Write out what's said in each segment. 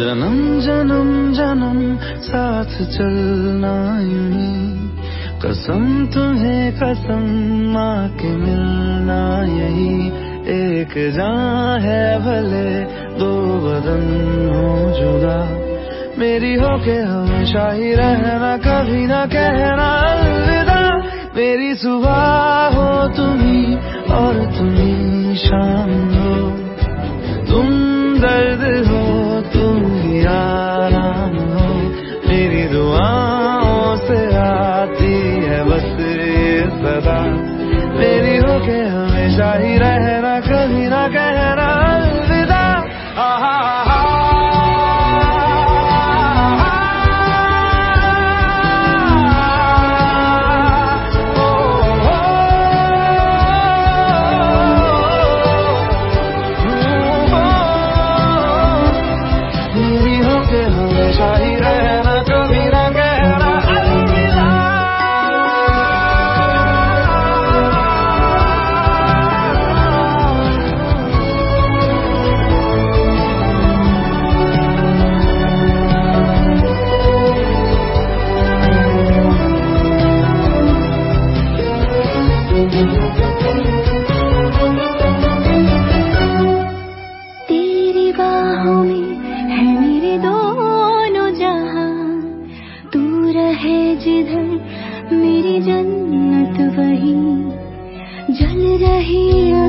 جنم جنم جنم، ساتھ چلنا یوں قسم تمہیں، قسم ماں کے ملنا یہی۔ ایک جان ہے بھلے، دو بدن ہو جدا۔ میری ہو کے ہمیشہ ہی رہنا، کبھی نہ کہنا الوداع۔ میری صبح ہو تمہیں اور تمہیں شام۔ صدا تیری ہو کے ہمیشہ ہی رہنا کبھی نہ کہنا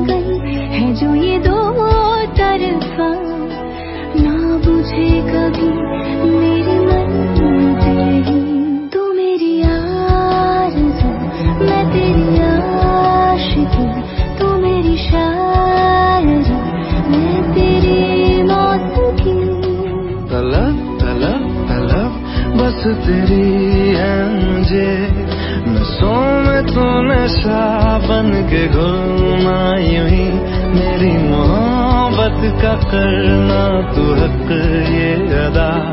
رہی ہے جو یہ دو طرفہ۔ نہ بجھے کبھی میری منت یہی تو میری آرزو، میں تیری عاشقی تو میری شاعری، میں تیری موت کی۔ طلب طلب طلب بس تیری ہے مجھے نسوں میں تو نشہ بن کے گھومنا کرنا تو حق یہ ادا۔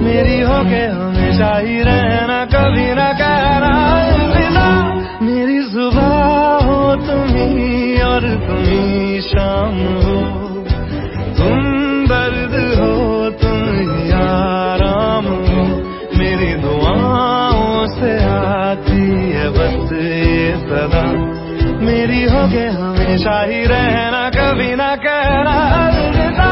میری ہو کے ہمیشہ ہی رہنا، کبھی نہ کہنا الوداع میری صبح ہو تمہیں اور تمہیں شام ہو۔ تم درد ہو تم ہی آرام ہو۔ میری دعاؤں سے آتی ہے بس یہ صدا۔ میری ہو کے ہمیشہ ہی رہنا کبھی نہ کہنا۔